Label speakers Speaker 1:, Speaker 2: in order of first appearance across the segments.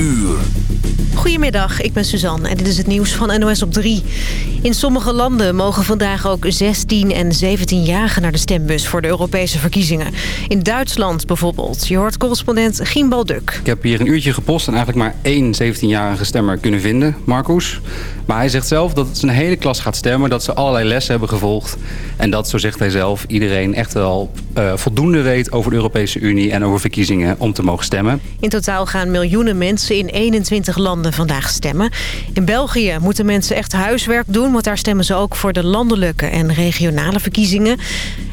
Speaker 1: uur.
Speaker 2: Goedemiddag, ik ben Suzanne en dit is het nieuws van NOS op 3. In sommige landen mogen vandaag ook 16 en 17-jarigen naar de stembus voor de Europese verkiezingen. In Duitsland bijvoorbeeld. Je hoort correspondent Gimbal Duk.
Speaker 3: Ik heb hier een uurtje gepost en eigenlijk maar één 17-jarige stemmer kunnen vinden, Marcus. Maar hij zegt zelf dat zijn hele klas gaat stemmen, dat ze allerlei lessen hebben gevolgd. En dat, zo zegt hij zelf, iedereen echt wel uh, voldoende weet over de Europese Unie en over verkiezingen om te mogen stemmen.
Speaker 2: In totaal gaan miljoenen mensen in 21 landen vandaag stemmen. In België moeten mensen echt huiswerk doen, want daar stemmen ze ook voor de landelijke en regionale verkiezingen.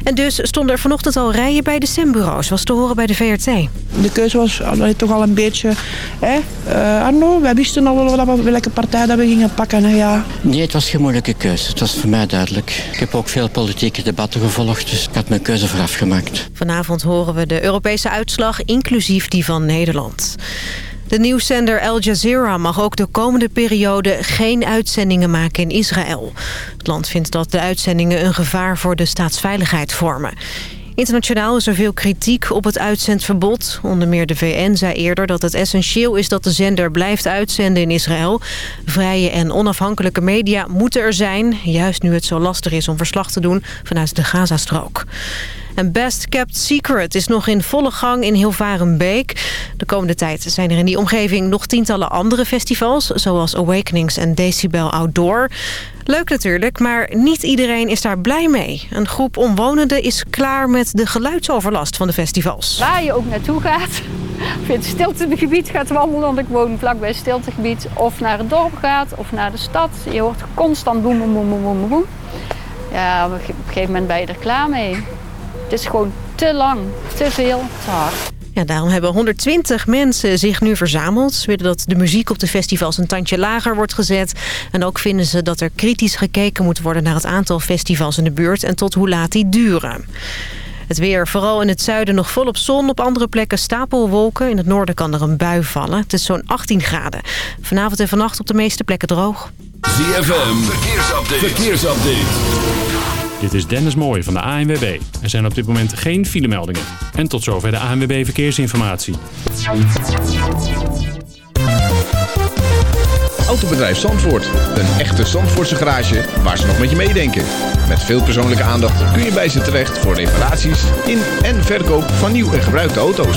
Speaker 2: En dus stonden er vanochtend al rijen bij de stembureaus, was te horen bij de VRT.
Speaker 4: De keuze was toch al een beetje, hè, uh, Arno, wij wisten al wel welke partij dat we gingen pakken. Hè, ja.
Speaker 5: Nee, het was geen moeilijke keuze. Het was voor mij duidelijk. Ik heb ook veel politieke debatten gevolgd, dus ik had mijn keuze vooraf gemaakt.
Speaker 2: Vanavond horen we de Europese uitslag, inclusief die van Nederland. De nieuwszender Al Jazeera mag ook de komende periode geen uitzendingen maken in Israël. Het land vindt dat de uitzendingen een gevaar voor de staatsveiligheid vormen. Internationaal is er veel kritiek op het uitzendverbod. Onder meer de VN zei eerder dat het essentieel is dat de zender blijft uitzenden in Israël. Vrije en onafhankelijke media moeten er zijn. Juist nu het zo lastig is om verslag te doen vanuit de Gazastrook. En Best Kept Secret is nog in volle gang in Hilvarenbeek. De komende tijd zijn er in die omgeving nog tientallen andere festivals... zoals Awakenings en Decibel Outdoor. Leuk natuurlijk, maar niet iedereen is daar blij mee. Een groep omwonenden is klaar met de geluidsoverlast van de festivals.
Speaker 6: Waar je ook naartoe gaat, of je het stiltegebied gaat wandelen... want ik woon vlakbij het stiltegebied... of naar het dorp gaat of naar de stad. Je hoort constant boem, boem, boem, boem, boem. Ja, op een gegeven moment ben je er klaar mee. Het is gewoon te lang, te veel, te hard.
Speaker 2: Ja, daarom hebben 120 mensen zich nu verzameld. Ze willen dat de muziek op de festivals een tandje lager wordt gezet. En ook vinden ze dat er kritisch gekeken moet worden... naar het aantal festivals in de buurt en tot hoe laat die duren. Het weer, vooral in het zuiden nog volop zon. Op andere plekken stapelwolken. In het noorden kan er een bui vallen. Het is zo'n 18 graden. Vanavond en vannacht op de meeste plekken droog.
Speaker 1: ZFM, verkeersupdate. verkeersupdate.
Speaker 7: Dit is Dennis Mooij van de ANWB. Er zijn op dit moment geen filemeldingen. En tot zover de ANWB Verkeersinformatie.
Speaker 8: Autobedrijf Zandvoort. Een echte Zandvoortse garage waar ze nog met je meedenken. Met veel persoonlijke aandacht kun je bij ze terecht voor reparaties in en verkoop van nieuw en gebruikte auto's.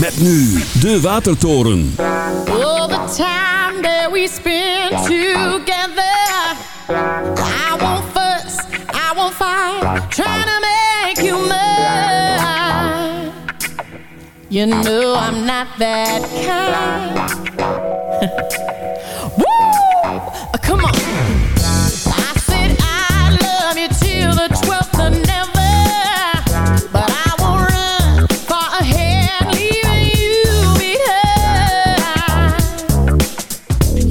Speaker 1: Met nu de Watertoren.
Speaker 9: All the time that we spend together. I won't fuss, I won't fight, trying to make you mine. You know I'm not that kind. Woo!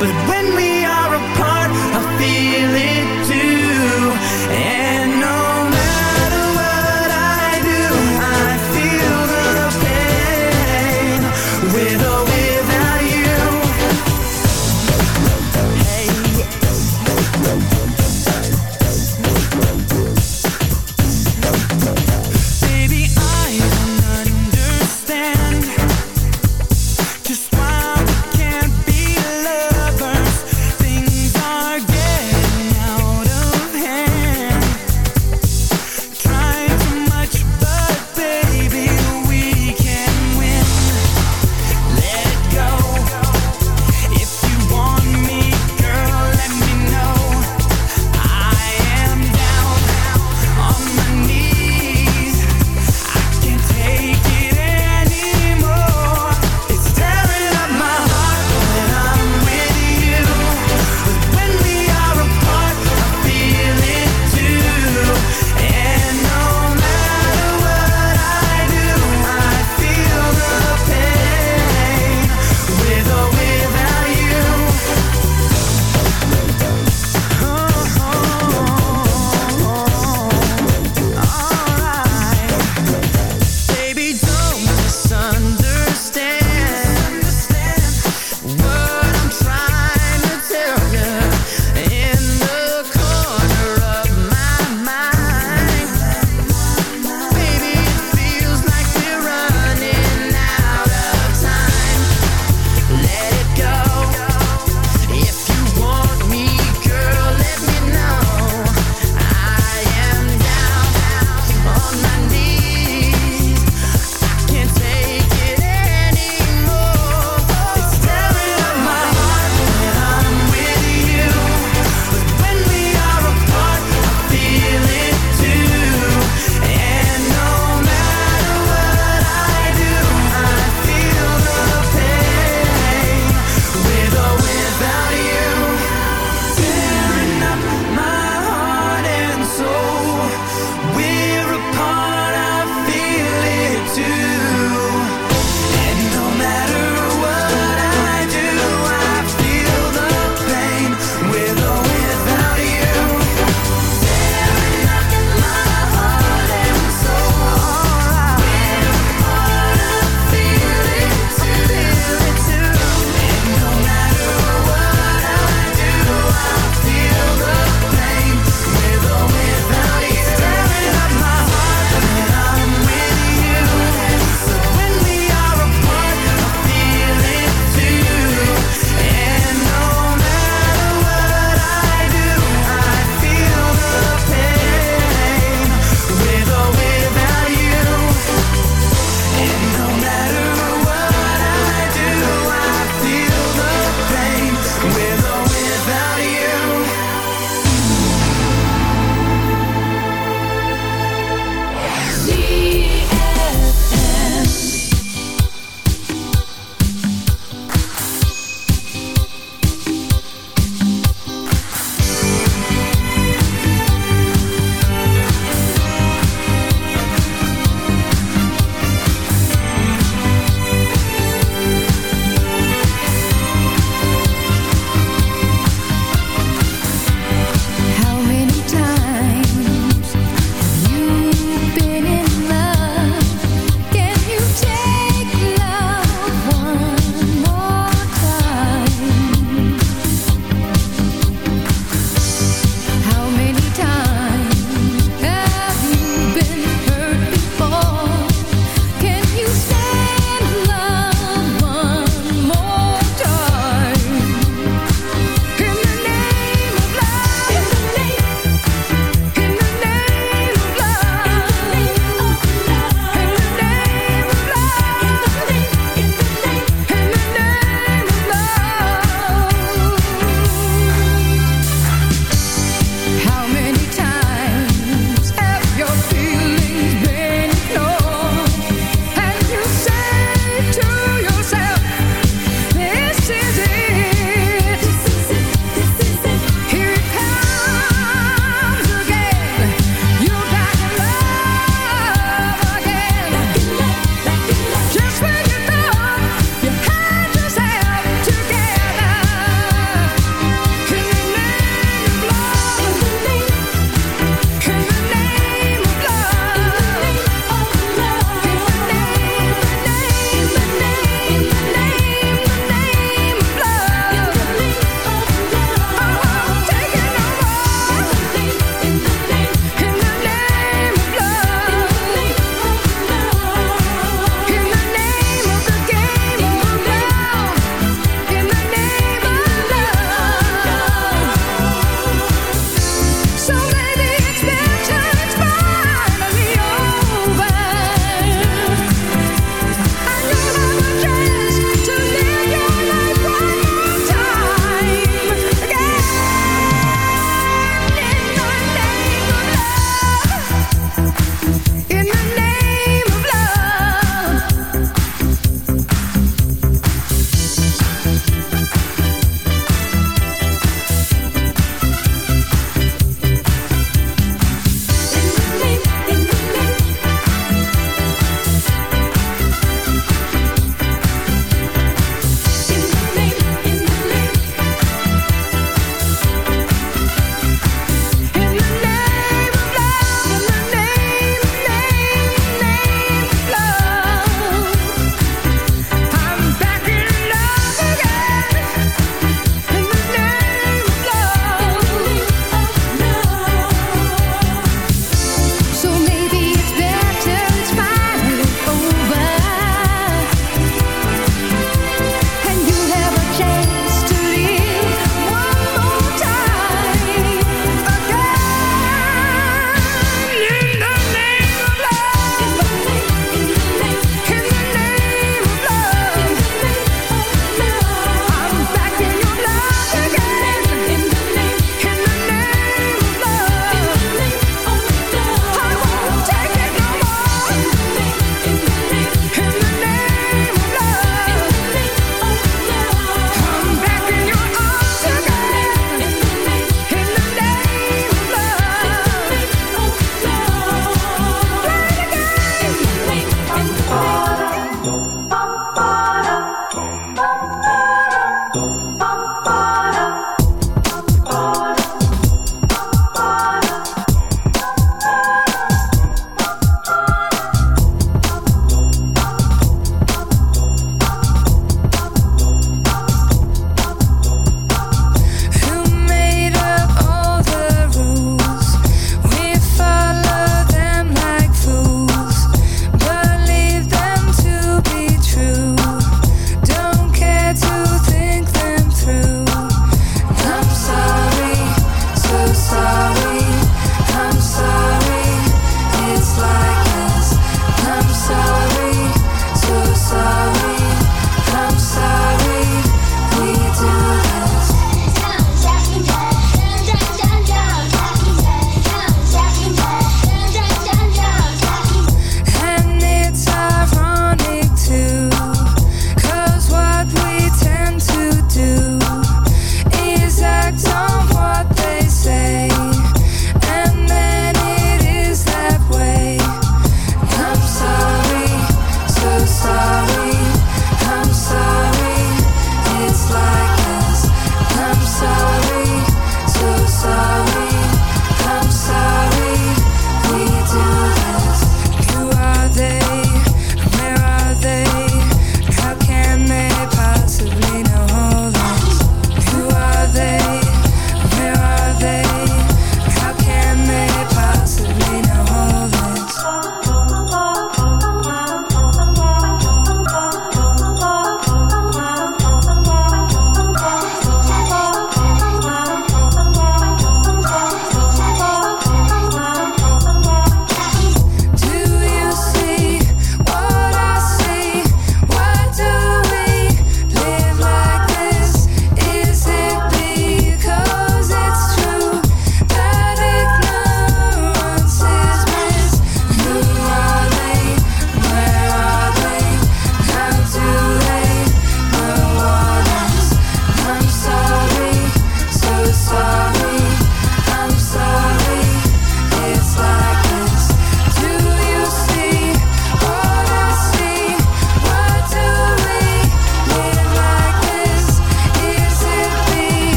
Speaker 9: But when we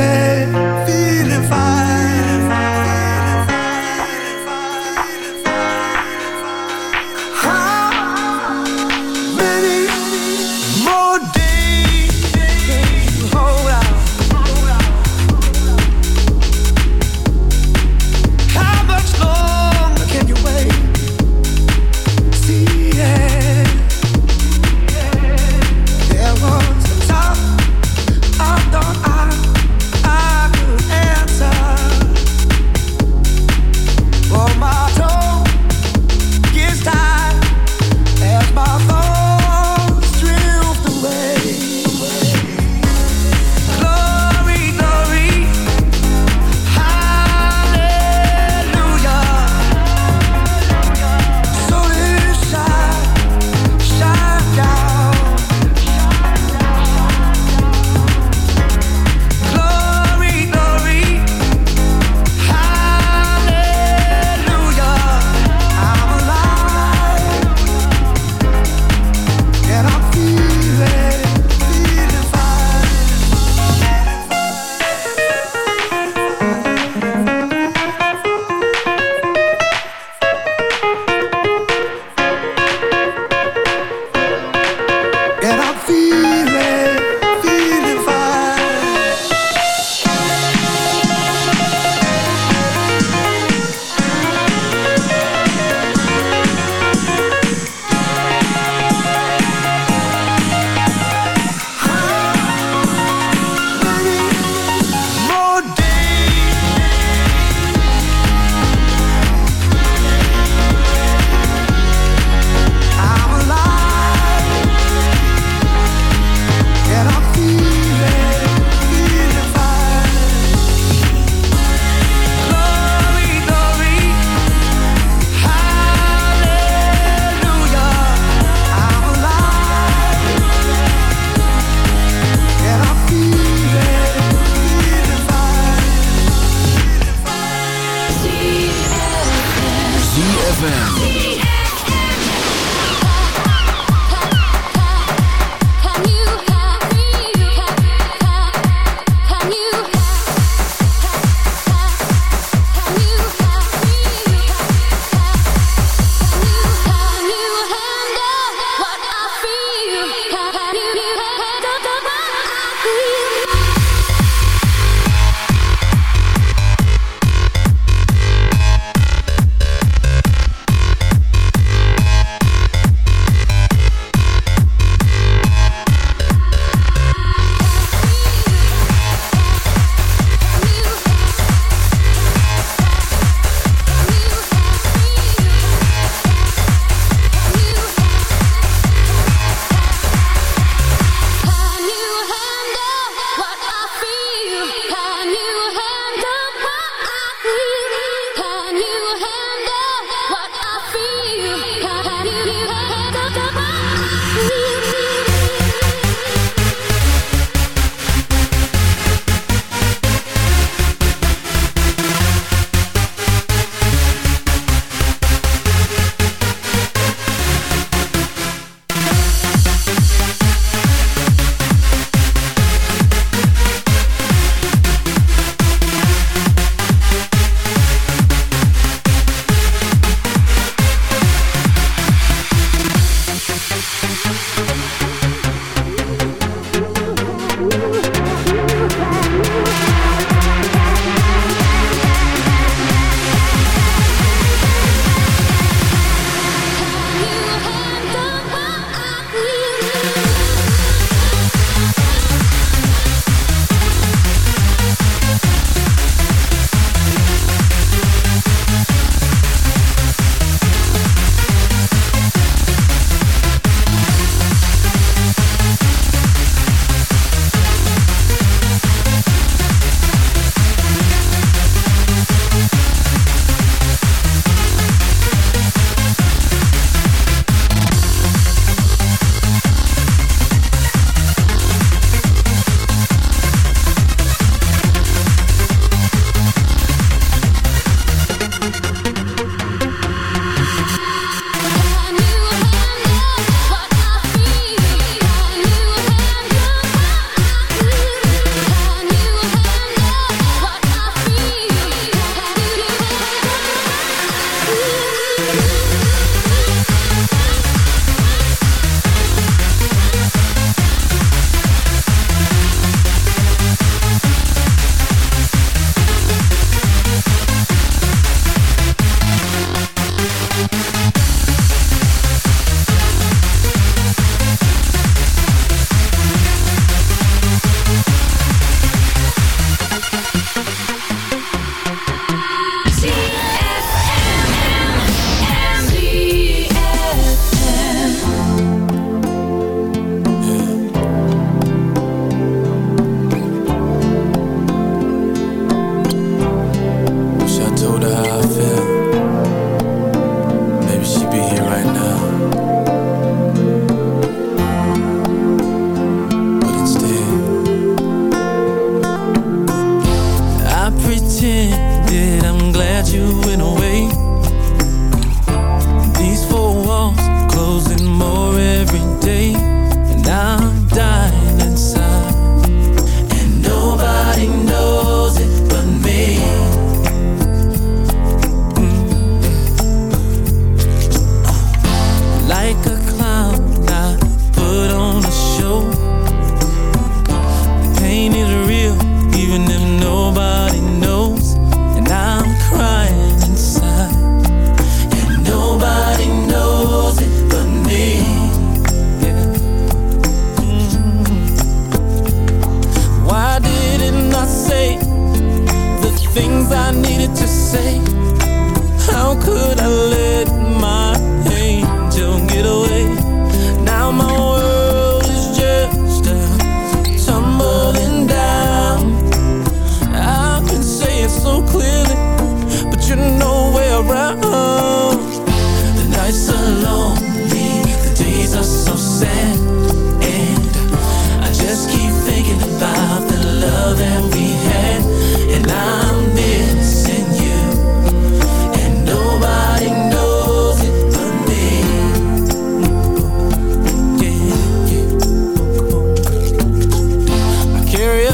Speaker 9: baby.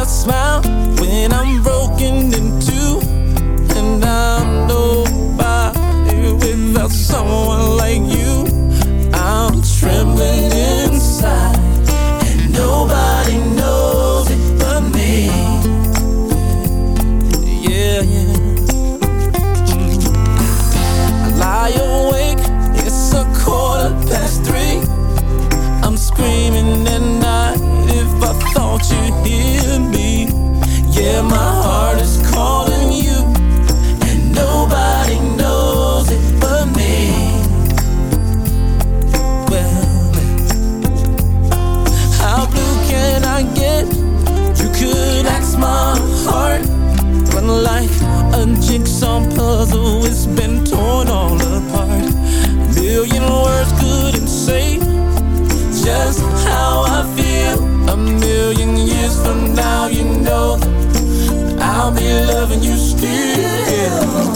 Speaker 9: smile when I'm broken in
Speaker 10: two. And I'm nobody without someone like you. I'm trembling inside. You know I'll be loving you still.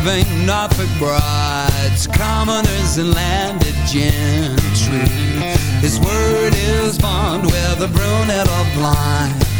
Speaker 11: saving Norfolk brides, commoners and landed gentry. His word is bond, brunette or blind.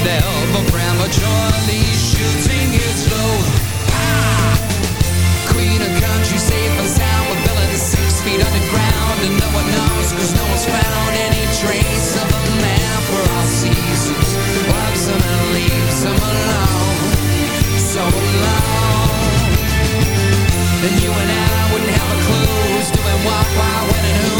Speaker 11: They'll for prematurely shooting his load. Ah! Queen of country, safe and sound With villains six feet underground. And no one knows cause no one's found Any trace of a man for all seasons. Loves some and leaves him alone So
Speaker 12: alone. And you and I wouldn't have a clue Who's doing what, why, when and who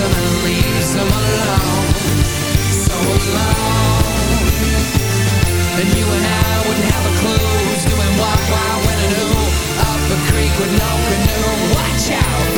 Speaker 12: and it leaves them alone So alone. And you and I wouldn't have a clue Who's doing what, why, when and who. Up a
Speaker 13: creek with no canoe. Watch out.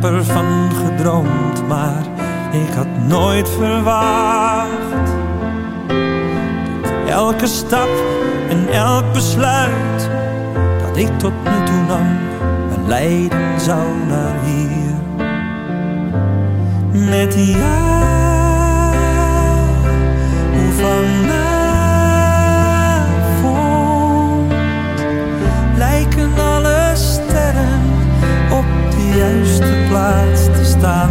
Speaker 13: heb ervan gedroomd, maar ik had nooit verwacht. Dat elke stap en elk besluit dat ik tot nu toe nam, me leiden zou naar hier. Met jou, hoe van dat te staan,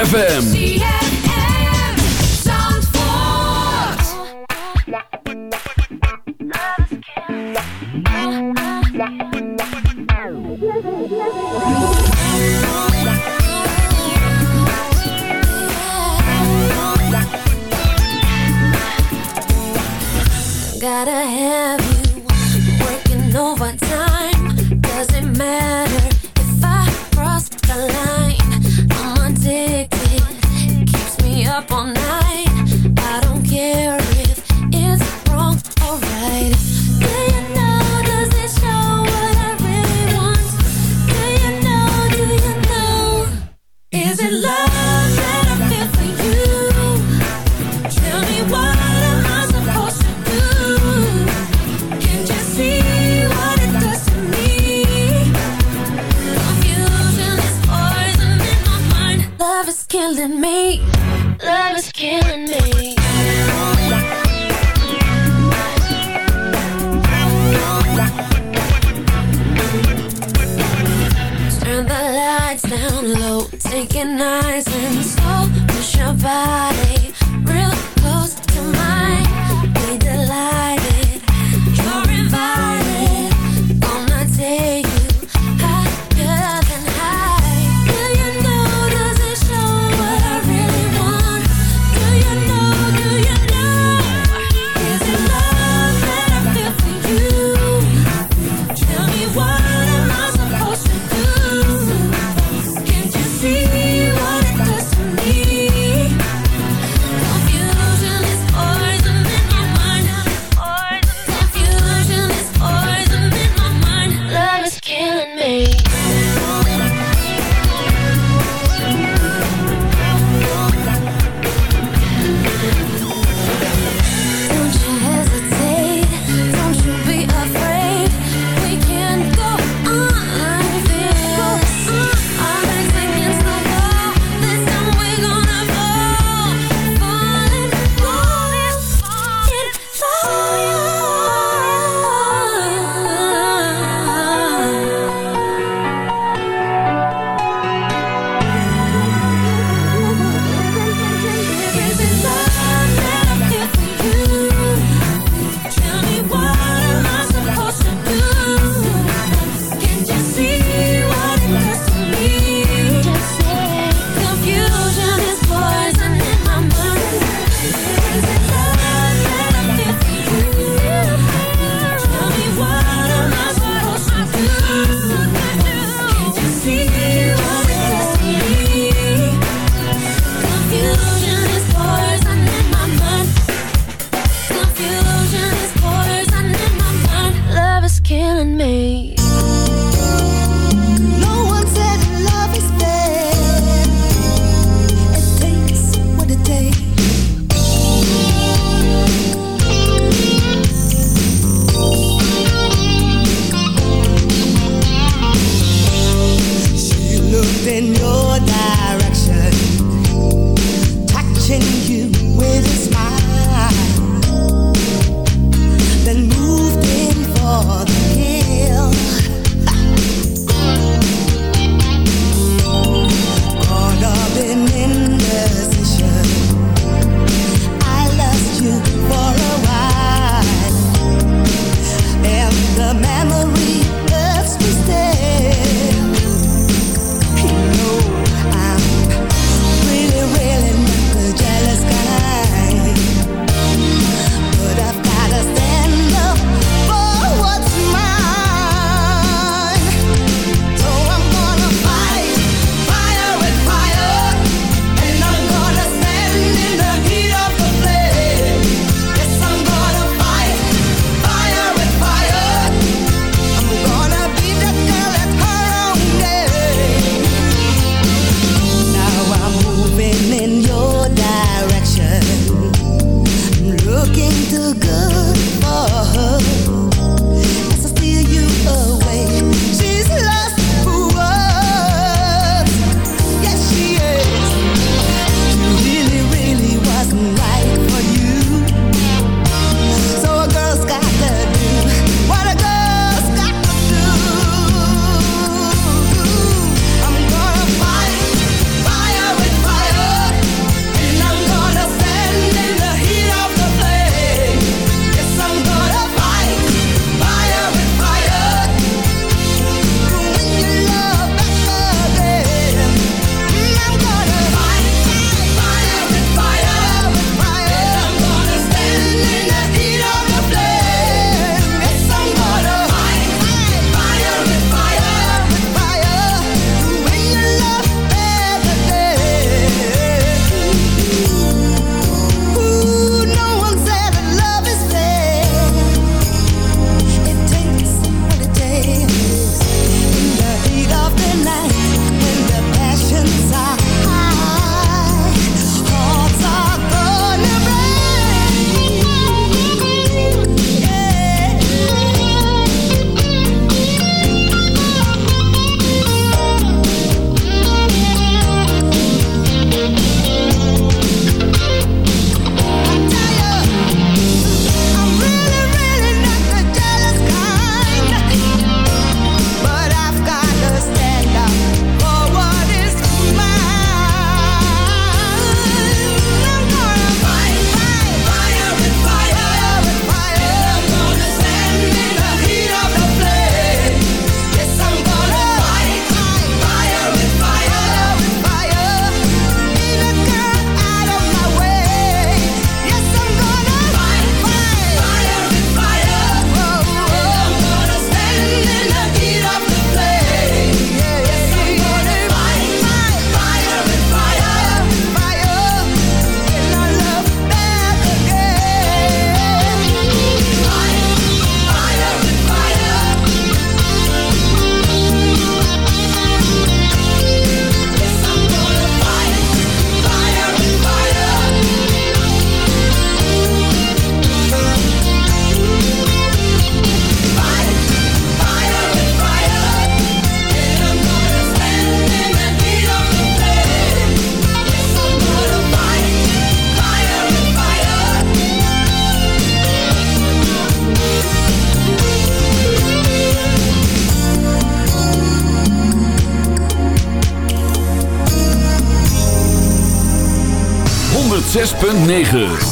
Speaker 12: ZFM. up all night.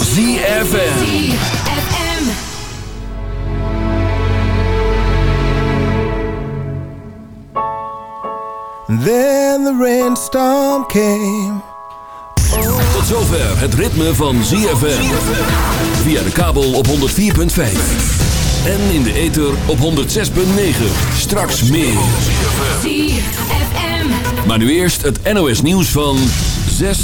Speaker 1: ZFM.
Speaker 14: Then the rainstorm came.
Speaker 1: Tot zover het ritme van ZFM. Via de kabel op 104.5. En in de ether op 106.9. Straks meer. Maar nu eerst het NOS nieuws van 6